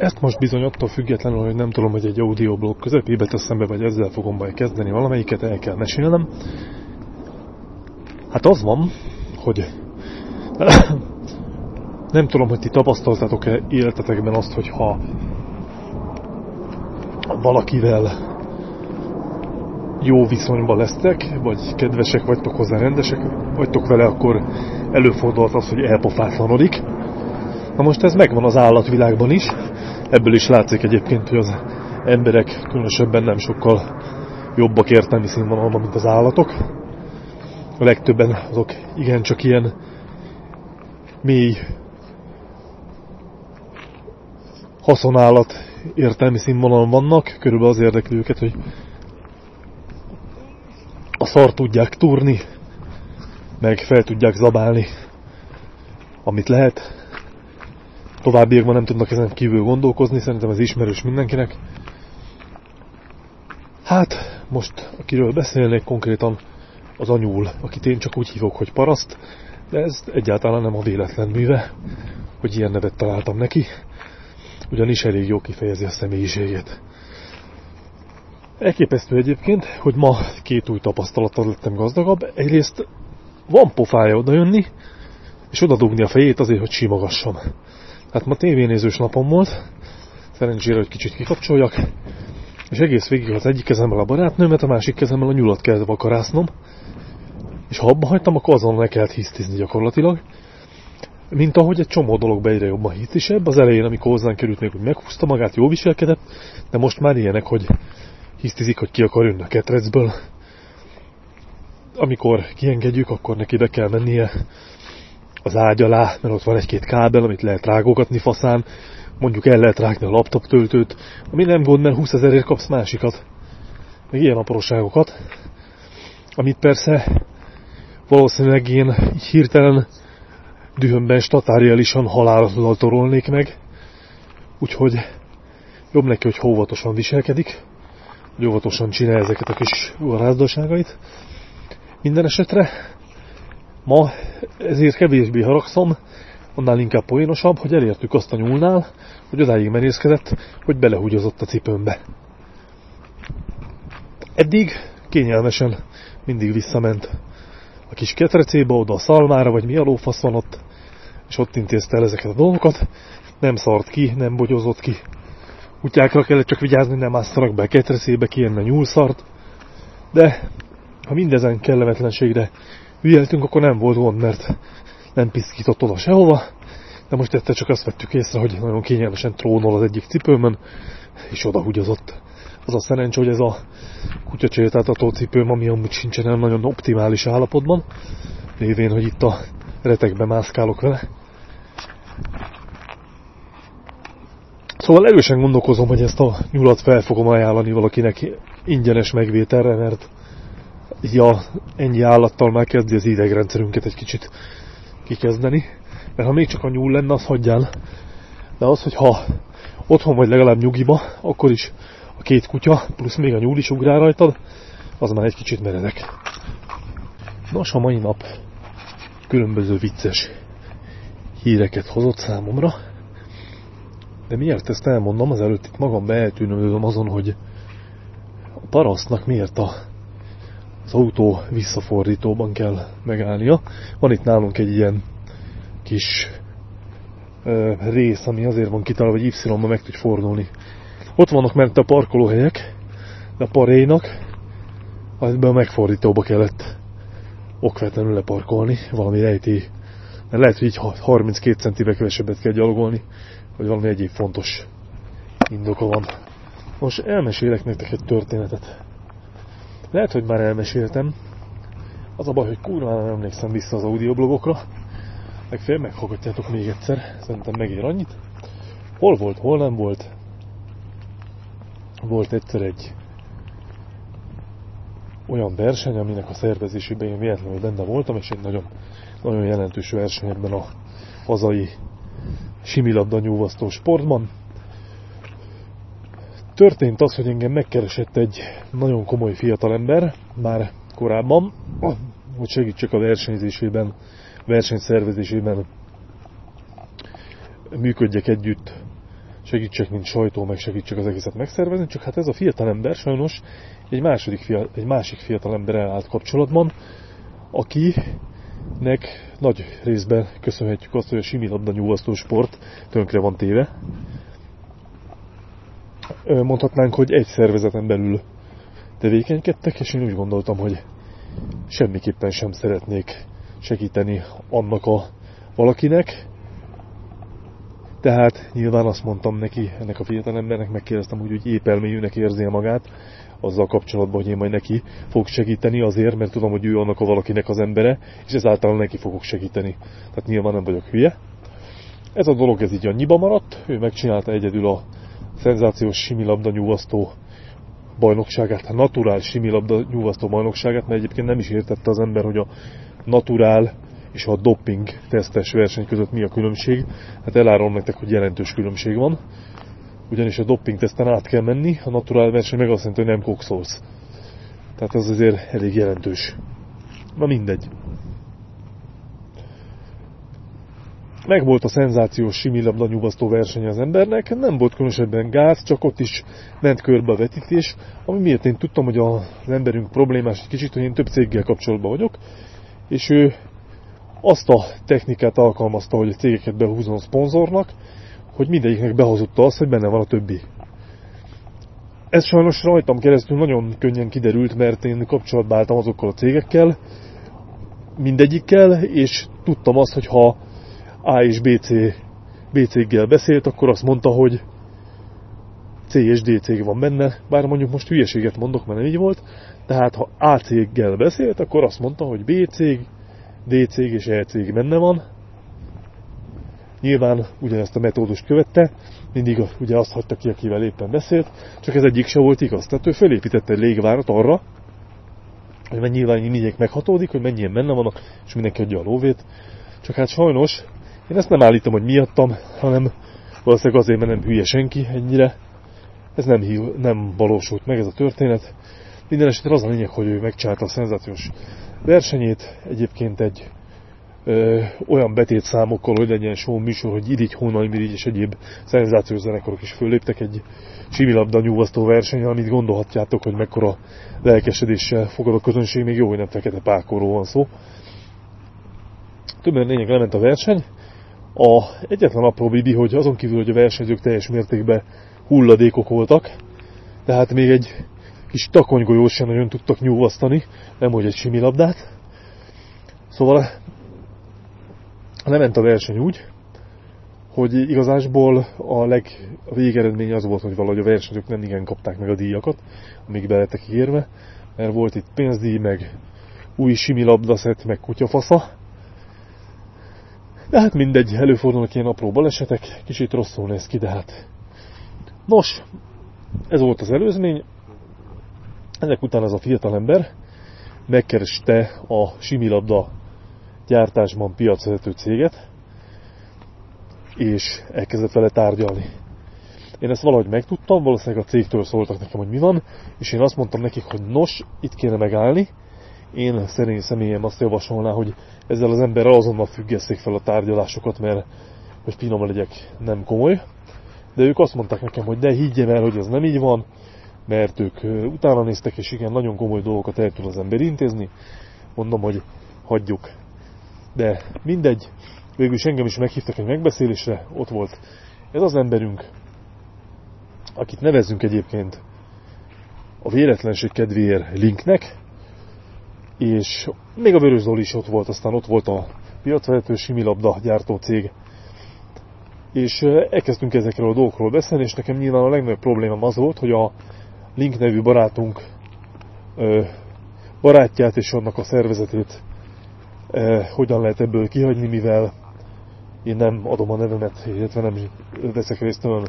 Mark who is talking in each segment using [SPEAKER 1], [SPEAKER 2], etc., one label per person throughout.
[SPEAKER 1] ezt most bizony attól függetlenül, hogy nem tudom, hogy egy audioblog közepébe teszem be, vagy ezzel fogom majd kezdeni valamelyiket, el kell mesélnem. Hát az van, hogy nem tudom, hogy ti tapasztaltátok-e életetekben azt, hogy ha valakivel jó viszonyban lesztek, vagy kedvesek vagytok hozzá, rendesek vagytok vele, akkor előfordulhat az, hogy elpofátlanodik. Na most ez megvan az állatvilágban is, ebből is látszik egyébként, hogy az emberek különösebben nem sokkal jobbak értelmi színvonalban, mint az állatok. A legtöbben azok igencsak ilyen mély haszonállat értelmi színvonalon vannak, körülbelül az érdekli őket, hogy a szar tudják túrni, meg fel tudják zabálni, amit lehet. Továbbiakban nem tudnak ezen kívül gondolkozni, szerintem ez ismerős mindenkinek. Hát, most akiről beszélnék konkrétan az anyul, akit én csak úgy hívok, hogy paraszt, de ez egyáltalán nem a véletlen műve, hogy ilyen nevet találtam neki, ugyanis elég jó kifejezi a személyiségét. Elképesztő egyébként, hogy ma két új tapasztalattal lettem gazdagabb. Egyrészt van pofája odajönni, és odadugni a fejét azért, hogy simogassam. Hát ma tévénézős napom volt, szerencsére, hogy kicsit kikapcsoljak, és egész végig az egyik kezemmel a barátnőmet, a másik kezemmel a nyulat kellett vakarásznom, és ha abba hagytam, akkor azon le kellett hisztizni gyakorlatilag. Mint ahogy egy csomó dolog egyre jobban hisztisebb, az elején, amikor hozzánk került még, hogy meghúzta magát, jó viselkedett, de most már ilyenek, hogy hisztizik, hogy ki akar jönni a ketrecből. Amikor kiengedjük, akkor neki be kell mennie az ágy alá, mert ott van egy-két kábel, amit lehet rágogatni faszán, mondjuk el lehet rágni a laptop töltőt, ami nem gond, mert 20 ezerért kapsz másikat. Meg ilyen apróságokat, amit persze valószínűleg én így hirtelen dühömben statáriálisan halálral torolnék meg, úgyhogy jobb neki, hogy óvatosan viselkedik, hogy óvatosan csinálja ezeket a kis varázdaságait. Minden esetre ma ezért kevésbé haragszom, annál inkább poénosabb, hogy elértük azt a nyúlnál, hogy odáig merészkedett, hogy belehúgyozott a cipőmbe. Eddig kényelmesen mindig visszament a kis ketrecébe, oda a szalmára, vagy mi a lófasz van ott, és ott intézte el ezeket a dolgokat, nem szart ki, nem bogyozott ki. Kutyákra kellett csak vigyázni, nem ásztanak be a ketrecébe, ki nyúl nyúlszart. De ha mindezen kellemetlenségre ügyeltünk, akkor nem volt gond, mert nem piszkított oda sehova, de most egyszer csak azt vettük észre, hogy nagyon kényelmesen trónol az egyik cipőmön, és oda húgyozott. Az a szerencsé, hogy ez a kutyacsétáltató cipőm, ami amúgy sincsen nagyon optimális állapotban, lévén, hogy itt a retekbe mászkálok vele. Szóval erősen gondolkozom, hogy ezt a nyulat fel fogom ajánlani valakinek ingyenes megvételre, mert ja, ennyi állattal már kezdi az idegrendszerünket egy kicsit kikezdeni. Mert ha még csak a nyúl lenne, az hagyjál. De az, hogy ha otthon vagy legalább nyugiba, akkor is a két kutya, plusz még a nyúl is ugrál rajtad, az már egy kicsit meredek. Nos, a mai nap különböző vicces híreket hozott számomra. De miért ezt elmondom, az előtt itt magam eltűnődöm azon, hogy a parasztnak miért a, az autó visszafordítóban kell megállnia. Van itt nálunk egy ilyen kis ö, rész, ami azért van kitalálva, hogy Y-ban meg tudj fordulni. Ott vannak ment a parkolóhelyek, de a parénak ebből a megfordítóba kellett okvetlenül leparkolni, valami rejti. Mert lehet, hogy így 32 centibe kevesebbet kell gyalogolni, vagy valami egyéb fontos indoka van. Most elmesélek nektek egy történetet. Lehet, hogy már elmeséltem. Az a baj, hogy kurva nem emlékszem vissza az audioblogokra. fél meghallgatjátok még egyszer. Szerintem megér annyit. Hol volt, hol nem volt. Volt egyszer egy olyan verseny, aminek a szervezésében én véletlenül benne voltam, és egy nagyon, nagyon jelentős verseny ebben a hazai similabda nyúvasztó sportban. Történt az, hogy engem megkeresett egy nagyon komoly fiatalember, már korábban, hogy segítsek a versenyzésében, versenyszervezésében, működjek együtt segítsek, mint sajtó, meg segítsek az egészet megszervezni, csak hát ez a fiatal ember sajnos egy, második fia, egy másik fiatal ember elállt kapcsolatban, akinek nagy részben köszönhetjük azt, hogy a similabda nyúvasztó sport tönkre van téve. Mondhatnánk, hogy egy szervezeten belül tevékenykedtek, és én úgy gondoltam, hogy semmiképpen sem szeretnék segíteni annak a valakinek. Tehát nyilván azt mondtam neki, ennek a fiatal embernek megkérdeztem, hogy úgy épp elmélyűnek érzi magát, azzal kapcsolatban, hogy én majd neki fogok segíteni azért, mert tudom, hogy ő annak a valakinek az embere, és ezáltal neki fogok segíteni. Tehát nyilván nem vagyok hülye. Ez a dolog ez így annyiba maradt, ő megcsinálta egyedül a szenzációs similabda nyúvasztó bajnokságát, a naturál similabda nyúvasztó bajnokságát, mert egyébként nem is értette az ember, hogy a naturál és a doping tesztes verseny között mi a különbség. Hát elárulom nektek, hogy jelentős különbség van. Ugyanis a doping teszten át kell menni, a naturál verseny meg azt jelenti, hogy nem kokszolsz. Tehát ez azért elég jelentős. Na mindegy. Meg a szenzációs similabda nyugasztó verseny az embernek, nem volt különösebben gáz, csak ott is ment körbe a vetítés, ami miért én tudtam, hogy az emberünk problémás egy kicsit, hogy én több céggel kapcsolatban vagyok, és ő azt a technikát alkalmazta, hogy a cégeket behúzom a szponzornak, hogy mindegyiknek behozotta azt, hogy benne van a többi. Ez sajnos rajtam keresztül nagyon könnyen kiderült, mert én kapcsolatba álltam azokkal a cégekkel, mindegyikkel, és tudtam azt, hogy ha a és B, C, B céggel beszélt, akkor azt mondta, hogy C és D cég van benne, bár mondjuk most hülyeséget mondok, mert nem így volt, tehát ha A céggel beszélt, akkor azt mondta, hogy B cég, D cég és E cég benne van. Nyilván ugyanezt a metódust követte, mindig ugye azt hagyta ki, akivel éppen beszélt, csak ez egyik se volt igaz. Tehát ő felépítette egy légvárat arra, hogy mennyi nyilván mindegyik meghatódik, hogy mennyien benne vannak, és mindenki adja a lóvét. Csak hát sajnos én ezt nem állítom, hogy miattam, hanem valószínűleg azért, mert nem hülye senki ennyire. Ez nem, hív, nem valósult meg ez a történet. Minden esetre az a lényeg, hogy ő megcsinálta a szenzációs versenyét. Egyébként egy ö, olyan betétszámokkal, hogy legyen show műsor, hogy így Hónalmirigy és egyéb szenzációs zenekarok is fölléptek egy similabda nyúvasztó verseny, amit gondolhatjátok, hogy mekkora lelkesedéssel fogad a közönség, még jó, hogy nem fekete pákorról van szó. Többen lényeg lement a verseny, a egyetlen apró bibi, hogy azon kívül, hogy a versenyzők teljes mértékben hulladékok voltak, tehát még egy kis takonygolyót sem nagyon tudtak nyúvasztani, nem hogy egy similabdát. Szóval lement a verseny úgy, hogy igazásból a, leg, a végeredmény az volt, hogy valahogy a versenyzők nem igen kapták meg a díjakat, amíg belettek ígérve, mert volt itt pénzdíj, meg új similabdaszett, meg kutyafasza, de hát mindegy, előfordulnak ilyen apró balesetek, kicsit rosszul néz ki, de hát... Nos, ez volt az előzmény. Ennek után ez a fiatal ember megkereste a similabda gyártásban piacvezető céget, és elkezdett vele tárgyalni. Én ezt valahogy megtudtam, valószínűleg a cégtől szóltak nekem, hogy mi van, és én azt mondtam nekik, hogy nos, itt kéne megállni, én szerény személyem azt javasolná, hogy ezzel az emberrel azonnal függesszék fel a tárgyalásokat, mert hogy finom legyek, nem komoly. De ők azt mondták nekem, hogy de higgyem el, hogy ez nem így van, mert ők utána néztek, és igen, nagyon komoly dolgokat el tud az ember intézni. Mondom, hogy hagyjuk. De mindegy, végül is engem is meghívtak egy megbeszélésre, ott volt ez az emberünk, akit nevezzünk egyébként a véletlenség kedvéért Linknek, és még a Vörös Zoli is ott volt, aztán ott volt a piacvezető similabda gyártó cég. És elkezdtünk ezekről a dolgokról beszélni, és nekem nyilván a legnagyobb problémám az volt, hogy a Link nevű barátunk barátját és annak a szervezetét hogyan lehet ebből kihagyni, mivel én nem adom a nevemet, illetve nem veszek részt olyan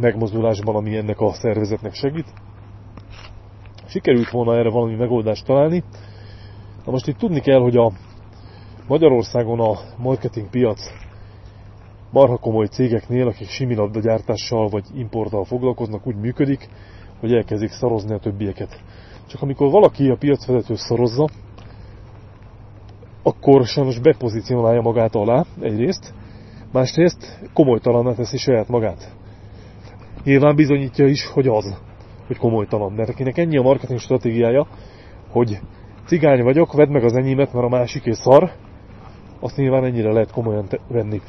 [SPEAKER 1] megmozdulásban, ami ennek a szervezetnek segít sikerült volna erre valami megoldást találni. Na most itt tudni kell, hogy a Magyarországon a marketing piac marha komoly cégeknél, akik similabda gyártással vagy importtal foglalkoznak, úgy működik, hogy elkezdik szarozni a többieket. Csak amikor valaki a piacvezető szarozza, akkor sajnos bepozícionálja magát alá egyrészt, Másrészt komolytalanná teszi saját magát. Nyilván bizonyítja is, hogy az, hogy komolytalan. Mert akinek ennyi a marketing stratégiája, hogy cigány vagyok, vedd meg az enyémet, mert a másik és szar, azt nyilván ennyire lehet komolyan venni.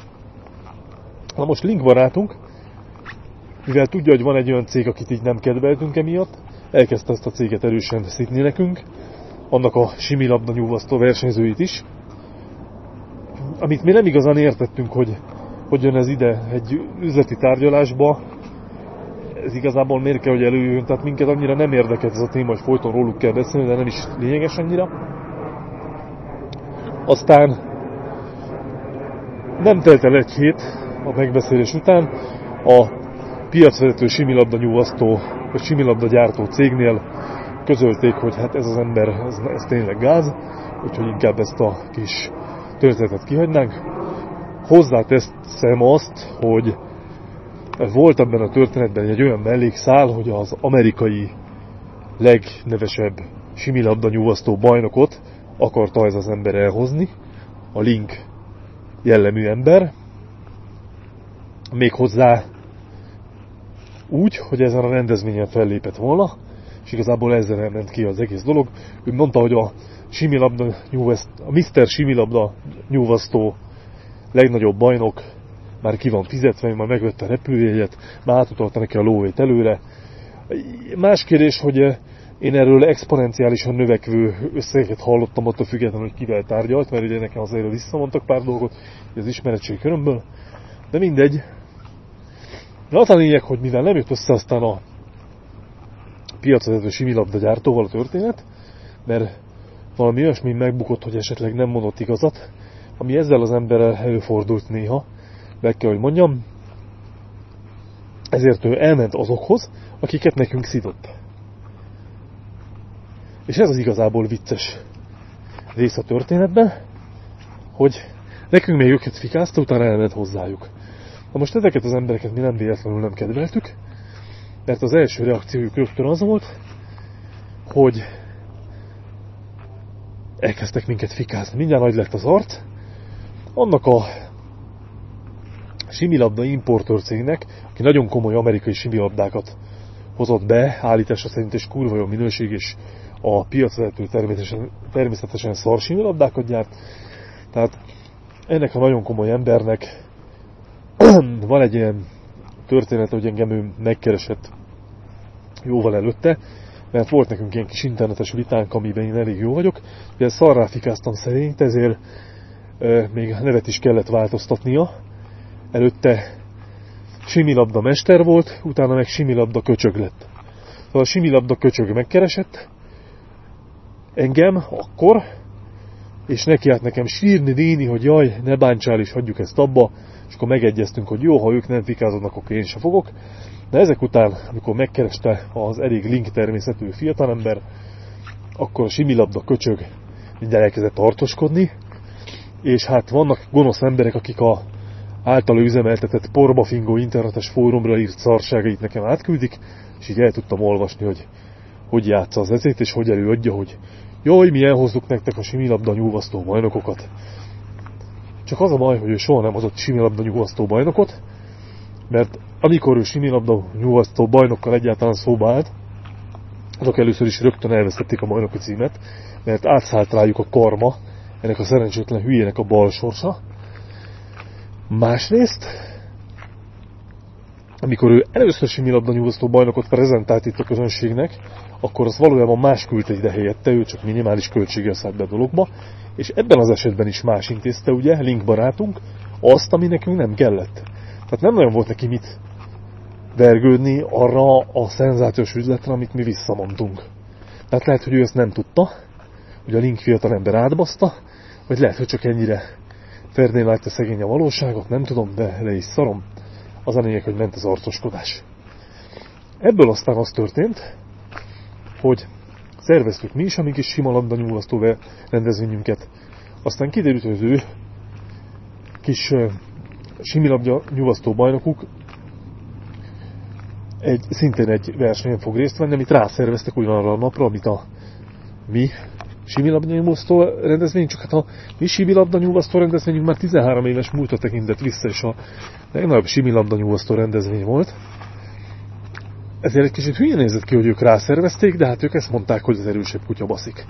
[SPEAKER 1] Na most Link barátunk, mivel tudja, hogy van egy olyan cég, akit így nem kedveltünk emiatt, elkezdte ezt a céget erősen szitni nekünk, annak a similabda nyúvasztó versenyzőit is, amit mi nem igazán értettünk, hogy hogy jön ez ide egy üzleti tárgyalásba, ez igazából miért kell, hogy előjön, tehát minket annyira nem érdekel ez a téma, hogy folyton róluk kell beszélni, de nem is lényeges annyira. Aztán nem telt el egy hét a megbeszélés után, a piacvezető similabda nyúvasztó, vagy similabda gyártó cégnél közölték, hogy hát ez az ember, ez, ez tényleg gáz, úgyhogy inkább ezt a kis történetet kihagynánk. Hozzáteszem azt, hogy volt ebben a történetben egy olyan mellékszál, hogy az amerikai legnevesebb similabda nyúvasztó bajnokot akarta ez az ember elhozni, a Link jellemű ember, méghozzá úgy, hogy ezen a rendezvényen fellépett volna, és igazából ezzel ment ki az egész dolog. Ő mondta, hogy a similabda a Mr. Similabda nyúvasztó legnagyobb bajnok már ki van fizetve, már megvette a repülőjegyet, már átutalta neki a lóvét előre. Más kérdés, hogy eh, én erről exponenciálisan növekvő összegeket hallottam attól függetlenül, hogy kivel tárgyalt, mert ugye nekem azért visszamondtak pár dolgot az ismeretség körömből, de mindegy. De az a lényeg, hogy mivel nem jött össze aztán a piacvezető similabda gyártóval a történet, mert valami olyasmi megbukott, hogy esetleg nem mondott igazat, ami ezzel az emberrel előfordult néha, meg kell, hogy mondjam, ezért ő elment azokhoz, akiket nekünk szidott. És ez az igazából vicces rész a történetben, hogy nekünk még őket fikázta, utána elment hozzájuk. Na most ezeket az embereket mi nem véletlenül nem kedveltük, mert az első reakciójuk rögtön az volt, hogy elkezdtek minket fikázni. Mindjárt nagy lett az arc. Annak a similabda importőr cégnek, aki nagyon komoly amerikai similabdákat hozott be, állítása szerint és kurva jó minőség, és a piacvezető természetesen, természetesen szar similabdákat gyárt. Tehát ennek a nagyon komoly embernek van egy ilyen történet, hogy engem ő megkeresett jóval előtte, mert volt nekünk ilyen kis internetes vitánk, amiben én elég jó vagyok. Ugye szarrá fikáztam szerint, ezért e, még nevet is kellett változtatnia. Előtte similabda mester volt, utána meg similabda köcsög lett. Szóval a similabda köcsög megkeresett engem akkor, és neki állt nekem sírni, néni, hogy jaj, ne bántsál és hagyjuk ezt abba, és akkor megegyeztünk, hogy jó, ha ők nem fikázodnak, akkor én sem fogok. De ezek után, amikor megkereste az elég link természetű fiatalember, akkor a similabda köcsög minden elkezdett tartoskodni, és hát vannak gonosz emberek, akik a általa üzemeltetett porbafingó internetes fórumra írt szarságait nekem átküldik, és így el tudtam olvasni, hogy hogy játsza az ezét, és hogy előadja, hogy jaj, mi elhozzuk nektek a similabda nyúvasztó bajnokokat. Csak az a baj, hogy ő soha nem hozott similabda nyúvasztó bajnokot, mert amikor ő similabda nyúvasztó bajnokkal egyáltalán szóba állt, azok először is rögtön elvesztették a bajnoki címet, mert átszállt rájuk a karma, ennek a szerencsétlen hülyének a bal sorsa. Másrészt, amikor ő először similabda nyúvasztó bajnokot prezentált itt a közönségnek, akkor az valójában más küldte ide helyette, ő csak minimális költséggel szállt be a dologba, és ebben az esetben is más intézte, ugye, Link barátunk, azt, ami nekünk nem kellett. Tehát nem nagyon volt neki mit vergődni arra a szenzációs üzletre, amit mi visszamondtunk. Tehát lehet, hogy ő ezt nem tudta, hogy a Link fiatal ember átbaszta, vagy lehet, hogy csak ennyire ferdén látja szegény a valóságot, nem tudom, de le is szarom. Az a lényeg, hogy ment az arcoskodás. Ebből aztán az történt, hogy szerveztük mi is a mi kis sima labda nyúlasztó rendezvényünket. Aztán kiderült, hogy az ő kis similabda nyúlasztó bajnokuk egy, szintén egy versenyen fog részt venni, amit rászerveztek ugyanarra a napra, amit a mi similabda nyúvasztó rendezvény, csak hát a mi similabda nyúvasztó rendezvényünk már 13 éves múltra tekintett vissza, és a legnagyobb similabda nyúvasztó rendezvény volt. Ezért egy kicsit hülyén nézett ki, hogy ők rászervezték, de hát ők ezt mondták, hogy az erősebb kutya baszik.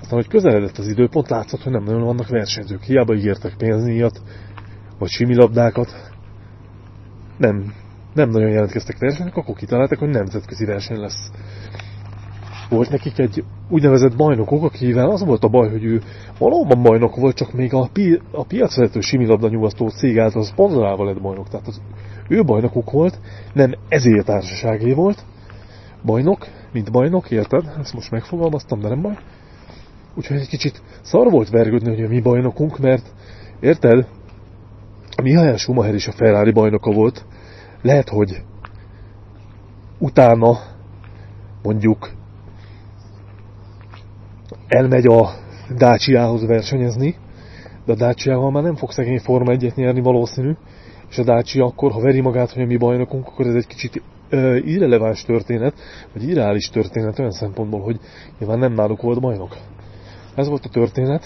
[SPEAKER 1] Aztán, hogy közeledett az időpont, látszott, hogy nem nagyon vannak versenyzők. Hiába ígértek pénzníjat, vagy similabdákat. Nem, nem nagyon jelentkeztek versenyek, akkor kitalálták, hogy nemzetközi verseny lesz. Volt nekik egy úgynevezett bajnokok, akivel az volt a baj, hogy ő valóban bajnok volt, csak még a, pi a piacvezető similabda nyugasztó cég által szponzorálva lett bajnok. Tehát az ő bajnokuk volt, nem ezért társaságé volt. Bajnok, mint bajnok, érted? Ezt most megfogalmaztam, de nem baj. Úgyhogy egy kicsit szar volt vergődni, hogy mi bajnokunk, mert érted? A Mihály Schumacher is a Ferrari bajnoka volt. Lehet, hogy utána mondjuk elmegy a Dacia-hoz versenyezni, de a Dacia-val már nem fog szegény Forma 1 nyerni valószínű, és a Dacia akkor, ha veri magát, hogy a mi bajnokunk, akkor ez egy kicsit ö, irreleváns történet, vagy irreális történet olyan szempontból, hogy nyilván nem náluk volt bajnok. Ez volt a történet,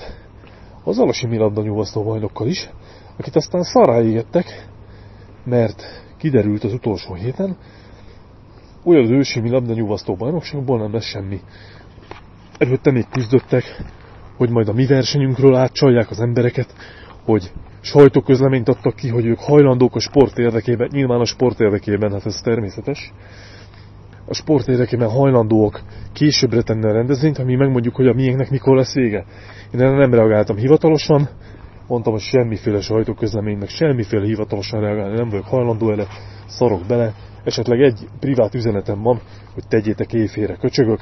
[SPEAKER 1] azzal a similabda nyúvasztó bajnokkal is, akit aztán szarrá égettek, mert kiderült az utolsó héten, hogy az ősi labda nyúvasztó bajnokságból nem lesz semmi. Előtte még küzdöttek, hogy majd a mi versenyünkről átcsalják az embereket, hogy sajtóközleményt adtak ki, hogy ők hajlandók a sport érdekében, nyilván a sport érdekében, hát ez természetes, a sport érdekében hajlandóak későbbre tenni a rendezvényt, ami megmondjuk, hogy a miénknek mikor lesz vége. Én erre nem reagáltam hivatalosan, mondtam, hogy semmiféle sajtóközlemény, meg semmiféle hivatalosan reagálni nem vagyok hajlandó ele, szarok bele. Esetleg egy privát üzenetem van, hogy tegyétek éjfélre köcsögök,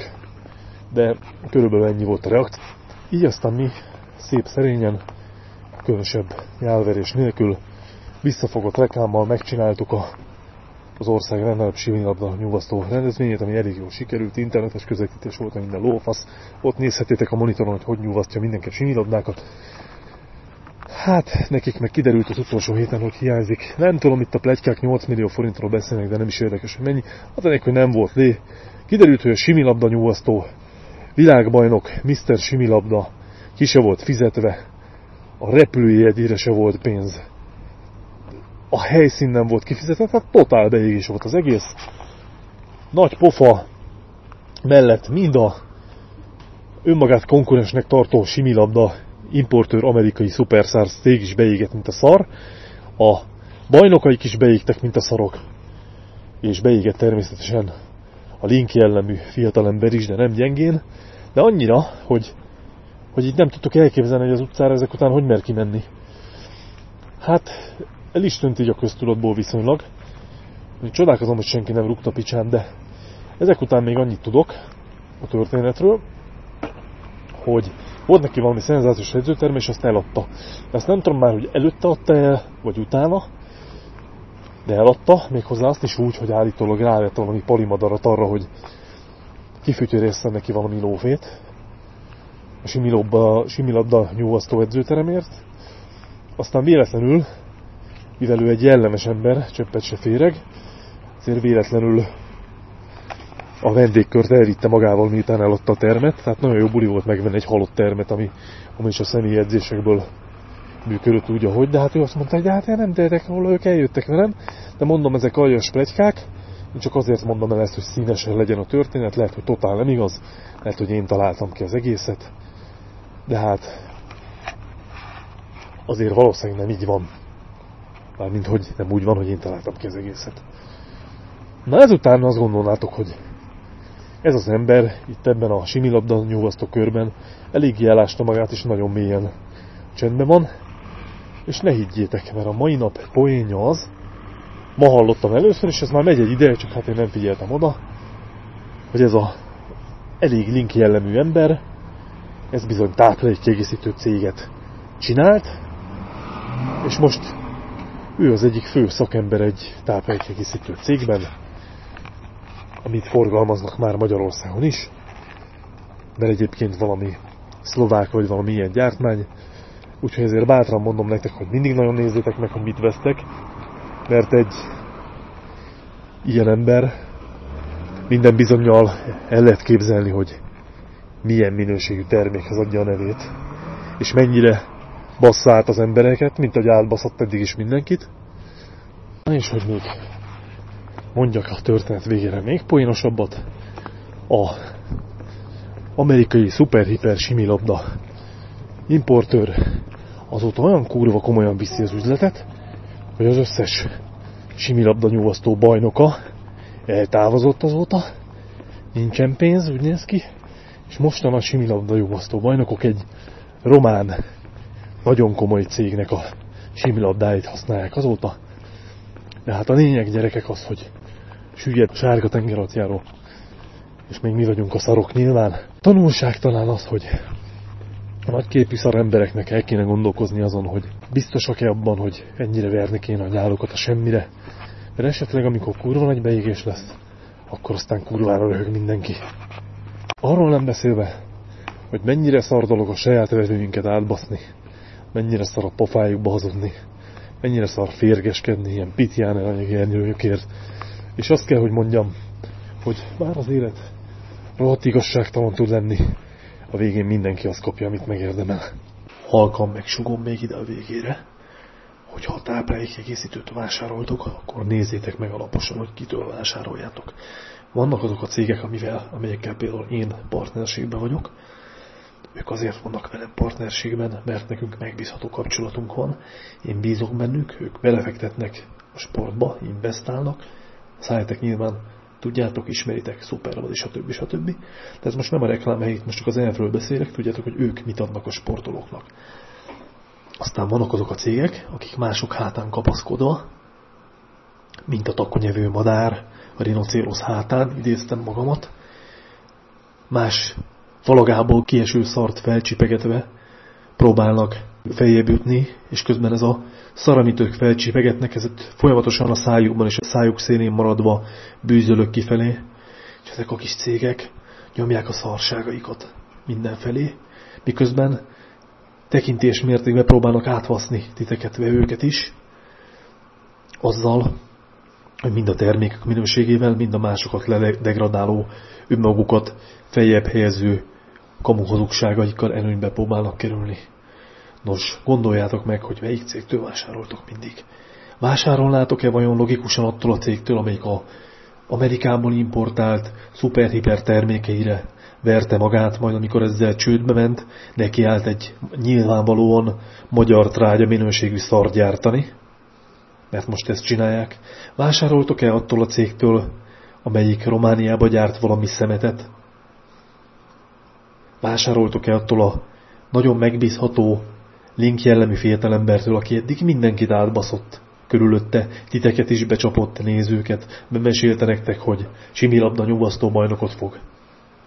[SPEAKER 1] de körülbelül ennyi volt a reakció. Így aztán mi szép szerényen, különösebb nyelverés nélkül visszafogott reklámmal megcsináltuk a, az ország legnagyobb sivinylabda nyugasztó rendezvényét, ami elég jól sikerült, internetes közvetítés volt, minden lófasz. Ott nézhetétek a monitoron, hogy hogy nyugasztja mindenki a. Hát, nekik meg kiderült az utolsó héten, hogy hiányzik. Nem tudom, itt a plegykák 8 millió forintról beszélnek, de nem is érdekes, hogy mennyi. Hát ennek, hogy nem volt lé. Kiderült, hogy a similabda nyúvasztó világbajnok Mr. Similabda ki se volt fizetve, a repülőjegyére se volt pénz. A helyszín nem volt kifizetve, tehát totál beégés volt az egész. Nagy pofa mellett mind a önmagát konkurensnek tartó similabda importőr amerikai szuperszár cég is beégett, mint a szar. A bajnokaik is beégtek, mint a szarok. És beégett természetesen a link jellemű fiatalember is, de nem gyengén. De annyira, hogy, hogy így nem tudtuk elképzelni, hogy az utcára ezek után hogy mer kimenni. Hát, el is tűnt így a köztudatból viszonylag. Még csodálkozom, hogy senki nem rúgta picsán, de ezek után még annyit tudok a történetről, hogy volt neki valami szenzációs edzőterme, és azt eladta. De azt nem tudom már, hogy előtte adta el, vagy utána, de eladta, méghozzá azt is úgy, hogy állítólag rávett valami polimadarat arra, hogy kifütyörészen neki valami lófét, a similabda, similabda nyúvasztó edzőteremért. Aztán véletlenül, mivel ő egy jellemes ember, csöppet se féreg, ezért véletlenül a vendégkört elvitte magával, miután eladta a termet, tehát nagyon jó buli volt megvenni egy halott termet, ami, ami is a személyi edzésekből működött úgy, ahogy, de hát ő azt mondta, hogy hát én nem tehetek róla, ők eljöttek velem, de mondom, ezek aljas plegykák, én csak azért mondom el ezt, hogy színesen legyen a történet, lehet, hogy totál nem igaz, lehet, hogy én találtam ki az egészet, de hát azért valószínűleg nem így van. Mármint, hogy nem úgy van, hogy én találtam ki az egészet. Na ezután azt gondolnátok, hogy ez az ember itt ebben a similabda nyúvasztó körben eléggé elásta magát, és nagyon mélyen csendben van. És ne higgyétek, mert a mai nap poénja az, ma hallottam először, és ez már megy egy ide, csak hát én nem figyeltem oda, hogy ez a elég link jellemű ember, ez bizony táplálékkiegészítő céget csinált, és most ő az egyik fő szakember egy táplálékkiegészítő cégben, amit forgalmaznak már Magyarországon is, mert egyébként valami szlovák vagy valami ilyen gyártmány, úgyhogy ezért bátran mondom nektek, hogy mindig nagyon nézzétek meg, hogy mit vesztek, mert egy ilyen ember minden bizonyal el lehet képzelni, hogy milyen minőségű termékhez adja a nevét, és mennyire bassza át az embereket, mint ahogy átbaszott eddig is mindenkit. És hogy még mondjak a történet végére még poénosabbat, a amerikai szuperhiper similabda importőr azóta olyan kurva komolyan viszi az üzletet, hogy az összes similabda nyúvasztó bajnoka eltávozott azóta, nincsen pénz, úgy néz ki, és mostan a similabda nyúvasztó bajnokok egy román, nagyon komoly cégnek a similabdáit használják azóta. De hát a lényeg gyerekek az, hogy süllyed sárga tengeralattjáró, és még mi vagyunk a szarok nyilván. Tanulság talán az, hogy nagyképű szar embereknek el kéne gondolkozni azon, hogy biztosak-e abban, hogy ennyire verni kéne a nyálukat a semmire, mert esetleg amikor kurva nagy beégés lesz, akkor aztán kurvára röhög mindenki. Arról nem beszélve, hogy mennyire szar dolog a saját vevőinket átbaszni, mennyire szar a pofájukba hazudni, mennyire szar férgeskedni ilyen pitján elanyagérnyőjökért. És azt kell, hogy mondjam, hogy bár az élet rohadt igazságtalan tud lenni, a végén mindenki azt kapja, amit megérdemel. Halkan megsugom még ide a végére, hogy ha táplálékegészítőt vásároltok, akkor nézzétek meg alaposan, hogy kitől vásároljátok. Vannak azok a cégek, amivel, amelyekkel például én partnerségben vagyok, ők azért vannak velem partnerségben, mert nekünk megbízható kapcsolatunk van. Én bízok bennük, ők belefektetnek a sportba, investálnak. Szálljátok nyilván tudjátok, ismeritek, szuper vagy, stb. stb. De ez most nem a reklám helyét, most csak az elfről beszélek, tudjátok, hogy ők mit adnak a sportolóknak. Aztán vannak azok a cégek, akik mások hátán kapaszkodva, mint a takonyevő madár, a rinocérosz hátán, idéztem magamat, más valagából kieső szart felcsipegetve próbálnak feljebb jutni, és közben ez a szar, amit ők felcsipegetnek, ez folyamatosan a szájukban és a szájuk szénén maradva bűzölök kifelé, és ezek a kis cégek nyomják a szarságaikat mindenfelé, miközben tekintés mértékben próbálnak átvaszni titeket, vevőket is, azzal, hogy mind a termékek minőségével, mind a másokat ledegradáló, önmagukat feljebb helyező kamuhazugságaikkal előnybe próbálnak kerülni. Nos, gondoljátok meg, hogy melyik cégtől vásároltok mindig. Vásárolnátok-e vajon logikusan attól a cégtől, amelyik a Amerikából importált szuperhiper termékeire verte magát, majd amikor ezzel csődbe ment, neki állt egy nyilvánvalóan magyar trágya minőségű szar gyártani, mert most ezt csinálják. Vásároltok-e attól a cégtől, amelyik Romániába gyárt valami szemetet? Vásároltok-e attól a nagyon megbízható Link jellemű fiatalembertől, aki eddig mindenkit átbaszott, körülötte titeket is becsapott nézőket, bemesélte nektek, hogy similabda nyugasztó bajnokot fog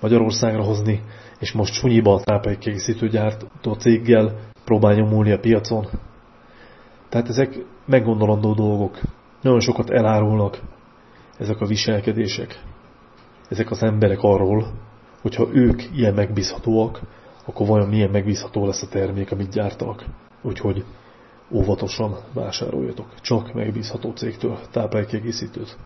[SPEAKER 1] Magyarországra hozni, és most sunyiba a gyártó céggel próbál nyomulni a piacon. Tehát ezek meggondolandó dolgok. Nagyon sokat elárulnak ezek a viselkedések. Ezek az emberek arról, hogyha ők ilyen megbízhatóak, akkor vajon milyen megbízható lesz a termék, amit gyártanak. Úgyhogy óvatosan vásároljatok. Csak megbízható cégtől táplálékkiegészítőt.